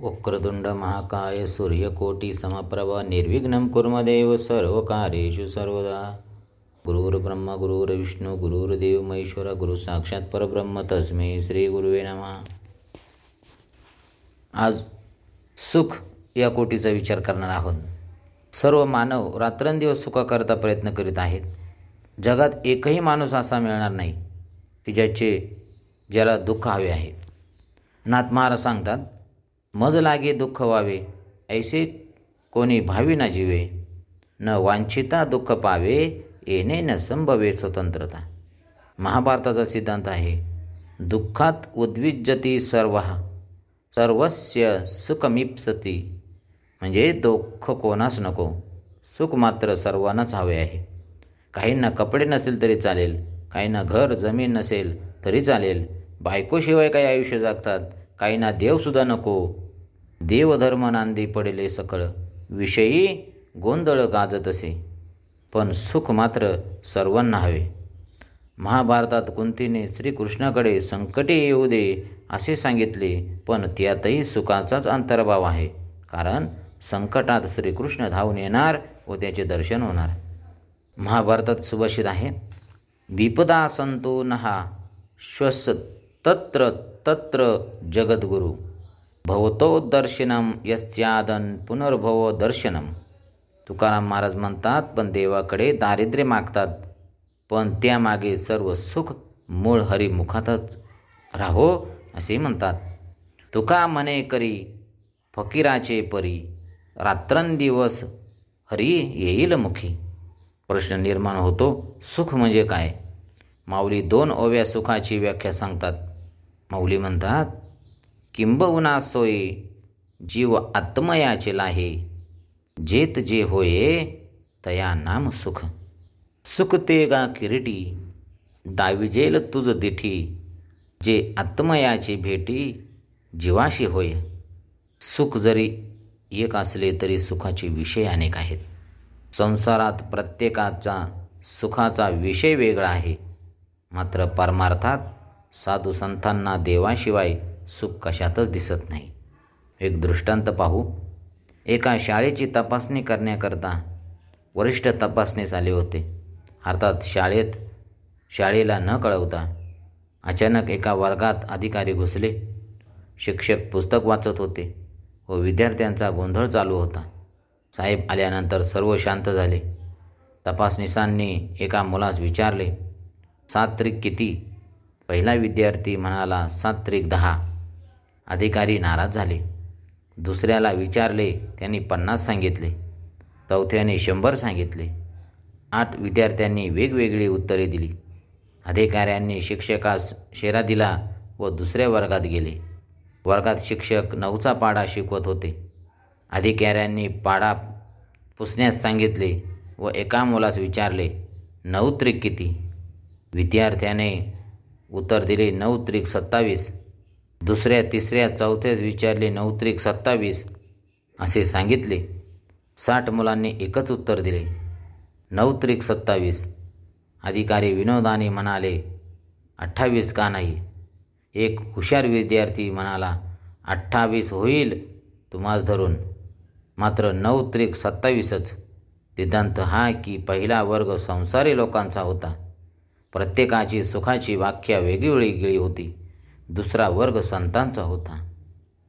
वक्रतुंड महाकाय सूर्यकोटी समप्रभ निर्विघ्नं कुर्मदेव सर्वकार्येषु सर्वदा। गुरुर्ब्रह्म गुरुर्विष्णू गुरुर्देव महेश्वर गुरु साक्षात परब्रह्म तस्मै श्री गुरुवे नमः। आज सुख या कोटीचा विचार करणार आहोत. सर्व मानव रात्रंदिवस सुखाकरता प्रयत्न करीत आहेत. जगात एकही माणूस असा मिळणार नाही की ज्याचे ज्याला दुःख हवे आहे. नाथ महाराज सांगतात मज लागे दुःख व्हावे ऐसे कोणी भावी ना जीवे. न वांछिता दुःख पावे येणे न संभवे स्वतंत्रता. महाभारताचा सिद्धांत आहे दुःखात उद्विज्जती सर्व सर्वस्य सुखमिप्सती. म्हणजे दुःख कोणास नको सुख मात्र सर्वांनाच हवे आहे. काहींना कपडे नसेल तरी चालेल काहींना घर जमीन नसेल तरी चालेल बायकोशिवाय काही आयुष्य जगतात काहींना देवसुद्धा नको देवधर्म नांदी पडले सकळ. विषयी गोंधळ गाजत असे पण सुख मात्र सर्वांना हवे. महाभारतात कुंतीने श्रीकृष्णाकडे संकटे येऊ दे असे सांगितले पण त्यातही सुखाचाच अंतर्भाव आहे कारण संकटात श्रीकृष्ण धावून येणार व त्याचे दर्शन होणार. महाभारतात सुभाषित आहे विपदा संतो नहा श्वस तत्र तत्र जगद्गुरु. भवतो दर्शनम यस्यादन पुनर्भव दर्शनम तुकाराम महाराज म्हणतात पण देवाकडे दारिद्र्य मागतात पण त्यामागे सर्व सुख मूळ हरिमुखातच राहो असे म्हणतात. तुका मने करी फकीराचे परी रात्रंदिवस हरी येईल मुखी. प्रश्न निर्माण होतो सुख म्हणजे काय? माऊली दोन ओव्या सुखाची व्याख्या सांगतात. माऊली म्हणतात किंबहुना सोय जीव आत्मयाचे लाहे. जेत जे होये तया नाम सुख. सुख ते गा किरीटी दाविजेल तुझ दिठी. जे आत्मयाची भेटी जीवाशी होय. सुख जरी एक असले तरी सुखाचे विषय अनेक आहेत. संसारात प्रत्येकाचा सुखाचा विषय वेगळा आहे. मात्र परमार्थात साधू संतांना देवाशिवाय सुख कशातच दिसत नाही. एक दृष्टांत पाहू. एका शाळेची तपासणी करण्याकरता वरिष्ठ तपासणीस आले होते. अर्थात शाळेत शाळेला न कळवता अचानक एका वर्गात अधिकारी घुसले. शिक्षक पुस्तक वाचत होते व विद्यार्थ्यांचा गोंधळ चालू होता. साहेब आल्यानंतर सर्व शांत झाले. तपासणीसांनी एका मुलास विचारले सात त्रिक किती? पहिला विद्यार्थी म्हणाला सात त्रिक दहा. अधिकारी नाराज झाले. दुसऱ्याला विचारले त्यांनी पन्नास सांगितले. चौथ्याने शंभर सांगितले. आठ विद्यार्थ्यांनी वेगवेगळी उत्तरे दिली. अधिकाऱ्यांनी शिक्षकास शेरा दिला व दुसऱ्या वर्गात गेले. वर्गात शिक्षक नऊचा पाडा शिकवत होते. अधिकाऱ्यांनी पाडा पुसण्यास सांगितले व एका मुलास विचारले नऊ त्रिक किती? विद्यार्थ्याने उत्तर दिले नऊ त्रिक सत्तावीस. दुसऱ्या तिसऱ्या चौथ्याच विचारले नऊ त्रिक सत्तावीस असे सांगितले. साठ मुलांनी एकच उत्तर दिले. नऊ त्रिक सत्तावीस. अधिकारी विनोदाने म्हणाले अठ्ठावीस का नाही? एक हुशार विद्यार्थी म्हणाला अठ्ठावीस होईल तुम्हास धरून. मात्र नऊ त्रिक सत्तावीसच. सिद्धांत हा की पहिला वर्ग संसारी लोकांचा होता. प्रत्येकाची सुखाची व्याख्या वेगळी होती. दुसरा वर्ग संतांचा होता.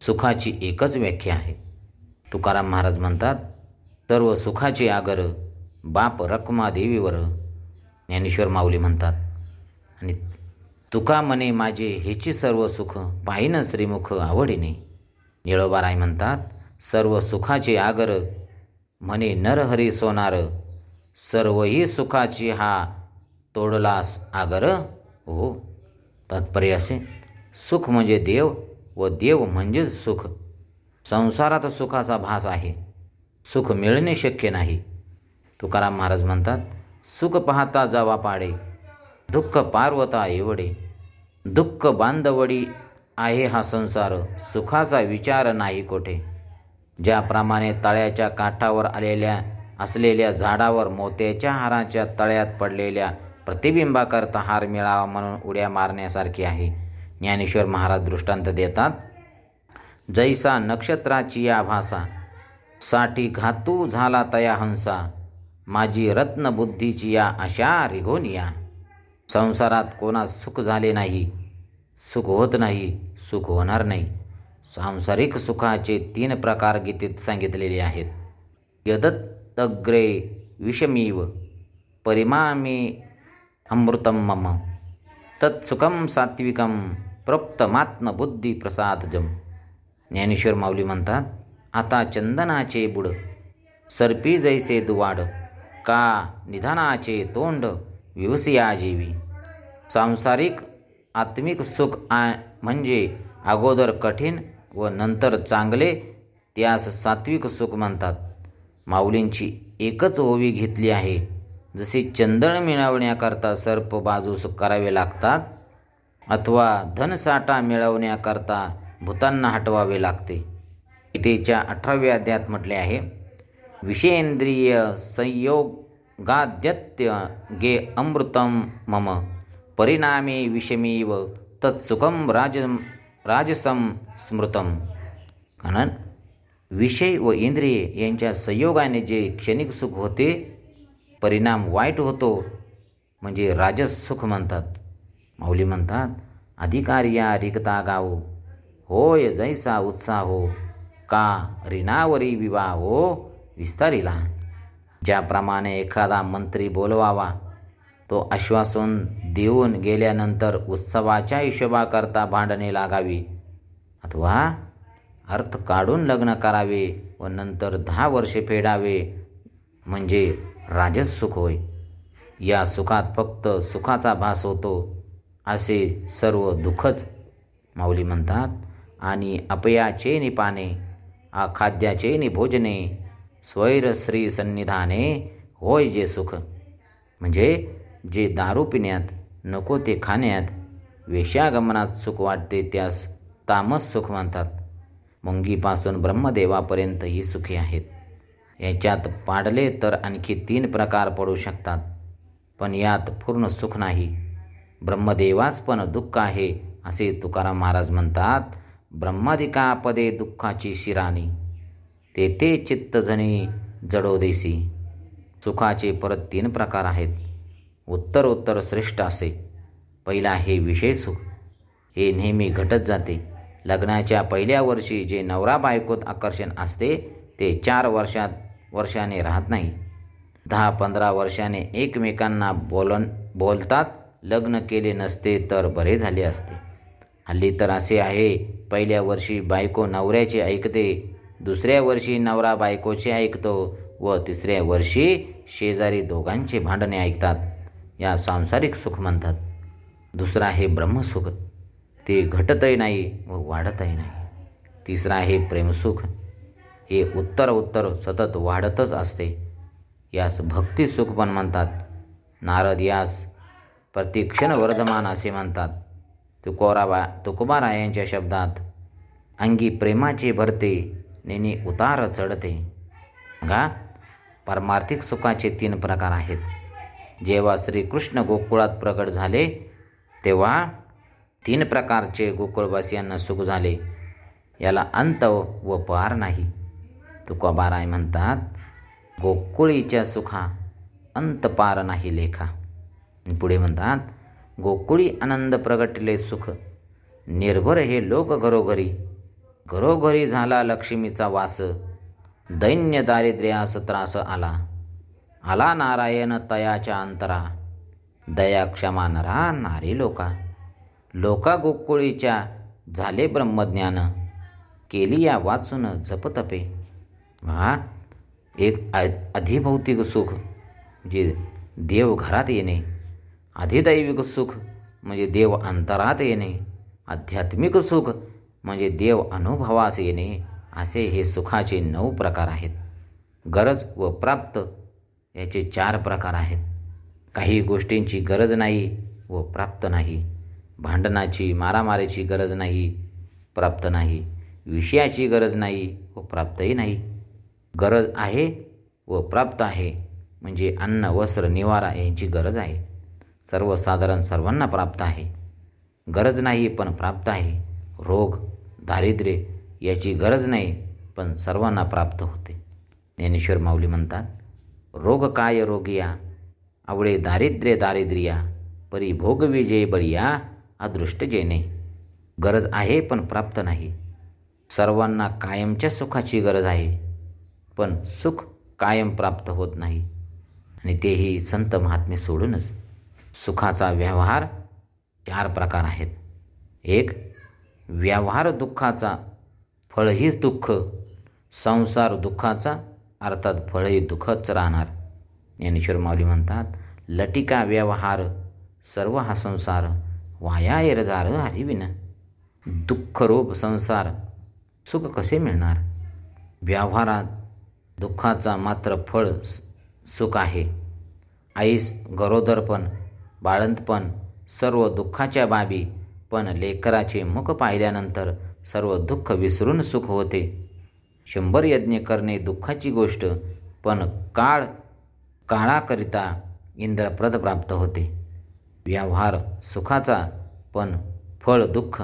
सुखाची एकच व्याख्या आहे. तुकाराम महाराज म्हणतात सर्व सुखाची आगर बाप रक्मा देवीवर ज्ञानेश्वर माऊली म्हणतात आणि तुका मने माझे हेची सर्व सुख पाहिनं श्रीमुख आवडीने. निळोबाराय म्हणतात सर्व सुखाचे आगर म्हणे नरहरी सोनार. सर्वही सुखाची हा तोडलास आगर. हो तात्पर्य असे. सुख म्हणजे देव व देव म्हणजेच सुख. संसारात सुखाचा भास आहे. सुख मिळणे शक्य नाही. तुकाराम महाराज म्हणतात सुख पाहता जावा पाडे दुःख पार्वता एवढे. दुःख बांधवडी आहे हा संसार सुखाचा विचार नाही कोठे. ज्याप्रमाणे तळ्याच्या काठावर आलेल्या असलेल्या झाडावर मोत्याच्या हाराच्या तळ्यात पडलेल्या प्रतिबिंबाकरता हार मिळावा म्हणून उड्या मारण्यासारखी आहे. ज्ञानेश्वर महाराज दृष्टांत देतात जैसा नक्षत्राची या भासा साठी घातू झाला तया हंसा माझी रत्नबुद्धीची या अशा रिघोनिया संसारात कोणास सुख झाले नाही सुख होत नाही सुख होणार नाही. सांसारिक सुखाचे तीन प्रकार गीतेत सांगितलेले आहेत. यदत्तग्रे विषमीव परिमामे अमृतम मम. तत्सुखम सात्विकम प्रप्तमात्मबुद्धी प्रसादजम ज्ञानेश्वर माऊली म्हणतात आता चंदनाचे बुड सर्पी जैसे दुवाड का निधानाचे तोंड विवसिया जेवी। सांसारिक आत्मिक सुख आ म्हणजे अगोदर कठीण व नंतर चांगले त्यास सात्विक सुख म्हणतात। माऊलींची एकच ओवी घेतली आहे जसे चंदन मिळवण्याकरता सर्प बाजूस करावे लागतात अथवा धनसाठा मिळवण्याकरता भूतांना हटवावे लागते. गीतेच्या अठराव्या अध्यात म्हटले आहे विषेंद्रिय संयोगाद्यत्य गे अमृतम मम परिणामे विषमीव तत्सुखम राज राजसम स्मृतम. कारण विषय व इंद्रिय यांच्या संयोगाने जे क्षणिक सुख होते परिणाम वाईट होतो म्हणजे राजस सुख म्हणतात. माऊली म्हणतात अधिकार या रिकता गाव होय जैसा उत्साह हो का रिनावरी विवाह हो विस्तारिला ज्याप्रमाणे एखादा मंत्री बोलवावा तो आश्वासन देऊन गेल्यानंतर उत्सवाच्या हिशोबाकरता भांडणे लागावी अथवा अर्थ काढून लग्न करावे व नंतर दहा वर्षे फेडावे म्हणजे राजस सुख होय. या सुखात फक्त सुखाचा भास होतो असे सर्व दुःखच माऊली म्हणतात. आणि अपयाचे निपाने आखाद्याचे निभोजने स्वैरश्री सन्निधाने होय जे सुख. म्हणजे जे दारू पिण्यात नको ते खाण्यात वेश्यागमनात सुख वाटते त्यास तामस सुख म्हणतात. मुंगीपासून ब्रह्मदेवापर्यंत ही सुखे आहेत. याच्यात पाडले तर आणखी तीन प्रकार पडू शकतात. पण यात पूर्ण सुख नाही. ब्रह्मदेवास पण दुःख आहे असे तुकाराम महाराज म्हणतात. ब्रह्मादिकापदे दुःखाची शिराणी. तेथे चित्तजनी जडोदेसी. सुखाचे परत तीन प्रकार आहेत. उत्तर उत्तर श्रेष्ठ असे. पहिला हे विषय सुख. हे नेहमी घटत जाते. लग्नाच्या पहिल्या वर्षी जे नवरा बायकोत आकर्षण असते ते चार वर्षात वर्षाने राहत नाही. दहा पंधरा वर्षाने एकमेकांना बोलन बोलतात लग्न केले नसते तर बरे झाले असते. हल्ली तर असे आहे पहिल्या वर्षी बायको नवऱ्याचे ऐकते दुसऱ्या वर्षी नवरा बायकोचे ऐकतो व तिसऱ्या वर्षी शेजारी दोघांचे भांडणे ऐकतात. या सांसारिक सुख म्हणतात. दुसरा आहे ब्रह्मसुख. ते घटतही नाही व वाढतही नाही. तिसरा आहे प्रेमसुख. हे उत्तर उत्तर सतत वाढतच असते. यास भक्तिसुख पण म्हणतात. नारद यास प्रतिक्षण वर्धमान असे म्हणतात. तुकोराबा तुकोबारायांच्या शब्दात अंगी प्रेमाचे भरते नेने उतार चढते. गा पारमार्थिक सुखाचे तीन प्रकार आहेत. जेव्हा श्रीकृष्ण गोकुळात प्रकट झाले तेव्हा तीन प्रकारचे गोकुळवासियांना सुख झाले. याला अंत व पार नाही. तुकोबाराय म्हणतात गोकुळीच्या सुखा अंतपार नाही लेखा. पुढे म्हणतात गोकुळी आनंद प्रगटले सुख. निर्भर हे लोक घरोघरी. घरोघरी झाला लक्ष्मीचा वास. दैन्य दारिद्र्यास त्रास आला. आला नारायण तयाच्या अंतरा. दया क्षमा नरा नारी लोका. लोका गोकुळीच्या झाले ब्रह्मज्ञान. केली या वाचून जपतपे. हा? एक अधिभौतिक सुख जे देव घरात येणे. अधिदैविक सुख म्हणजे देव अंतरात येणे. आध्यात्मिक सुख म्हणजे देव अनुभवास येणे. असे हे सुखाचे नऊ प्रकार आहेत. गरज व प्राप्त याचे चार प्रकार आहेत. काही गोष्टींची गरज नाही व प्राप्त नाही. भांडणाची मारामारीची गरज नाही प्राप्त नाही. विषयाची गरज नाही व प्राप्तही नाही. गरज आहे व प्राप्त आहे. म्हणजे अन्न वस्त्र निवारा यांची गरज आहे. सर्वसाधारण सर्वांना प्राप्त आहे. गरज नाही पण प्राप्त आहे. रोग दारिद्र्य याची गरज नाही पण सर्वांना प्राप्त होते. ज्ञानेश्वर माऊली म्हणतात रोग काय रोगिया? आवळे दारिद्र्य दारिद्र्या परी भोग विजय बळिया अदृष्ट जेणे गरज आहे पण प्राप्त नाही. सर्वांना कायमच्या सुखाची गरज आहे. पण सुख कायम प्राप्त होत नाही. आणि तेही संत महात्मे सोडूनच. सुखाचा व्यवहार चार प्रकार आहेत. एक व्यवहार दुःखाचा फळहीच दुःख. संसार दुःखाचा अर्थात फळही दुःखच राहणार. ज्ञानेश्वर माऊली म्हणतात लटिका व्यवहार सर्व हा संसार वाया एरजार हरिविन दुःखरूप संसार सुख कसे मिळणार? व्यवहारात दुःखाचा मात्र फळ सुख आहे. आईस गरोदरपण बाळंतपण सर्व दुःखाच्या बाबी पण लेकराचे मुख पाहिल्यानंतर सर्व दुःख विसरून सुख होते. शंभर यज्ञ करणे दुःखाची गोष्ट पण काळ काळाकरिता इंद्रप्रद प्राप्त होते. व्यवहार सुखाचा पण फळ दुःख.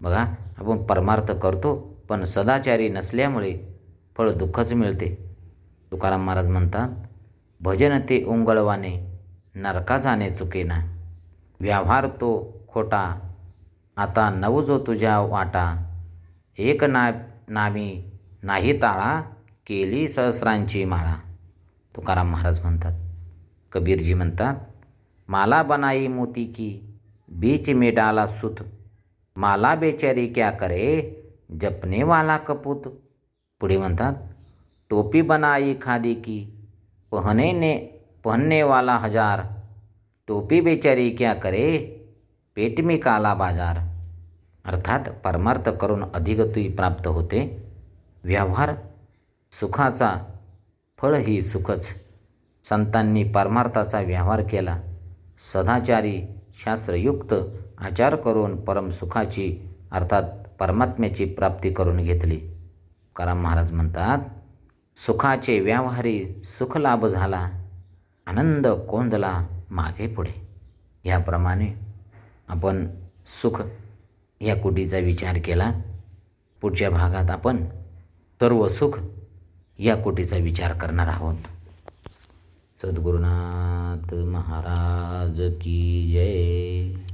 बघा आपण परमार्थ करतो पण सदाचारी नसल्यामुळे फळ दुःखच मिळते. तुकाराम महाराज म्हणतात भजन ते उंगळवाने नरका जाणे चुकेना व्यवहार तो खोटा आता नव जो तुझ्या वाटा. एक ना नामी नाही ताळा केली सहस्रांची माळा. तुकाराम महाराज म्हणतात. कबीरजी म्हणतात माला बनाई मोती की बीच में डाला सुत. माला बेचारी क्या करे जपने वाला कपूत. पुढे म्हणतात टोपी बनाई खादी की पहने ने पहनने वाला हजार। टोपी बेचारी क्या करे? पेट में काला बाजार। अर्थात परमार्थ करून अधिगती प्राप्त होते व्यवहार सुखाचा फळ ही सुखच. संतांनी परमार्थाचा व्यवहार केला सदाचारी शास्त्रयुक्त आचार करून परमसुखाची अर्थात परमात्म्याची प्राप्ती करून घेतली. कराम महाराज म्हणतात सुखाचे व्यावहारी सुख लाभ झाला आनंद कोंदला मागे पुढे. ह्याप्रमाणे आपण सुख या कुटीचा विचार केला. पुढच्या भागात आपण सर्व सुख या कोटीचा विचार करणार आहोत. सद्गुरुनाथ महाराज की जय.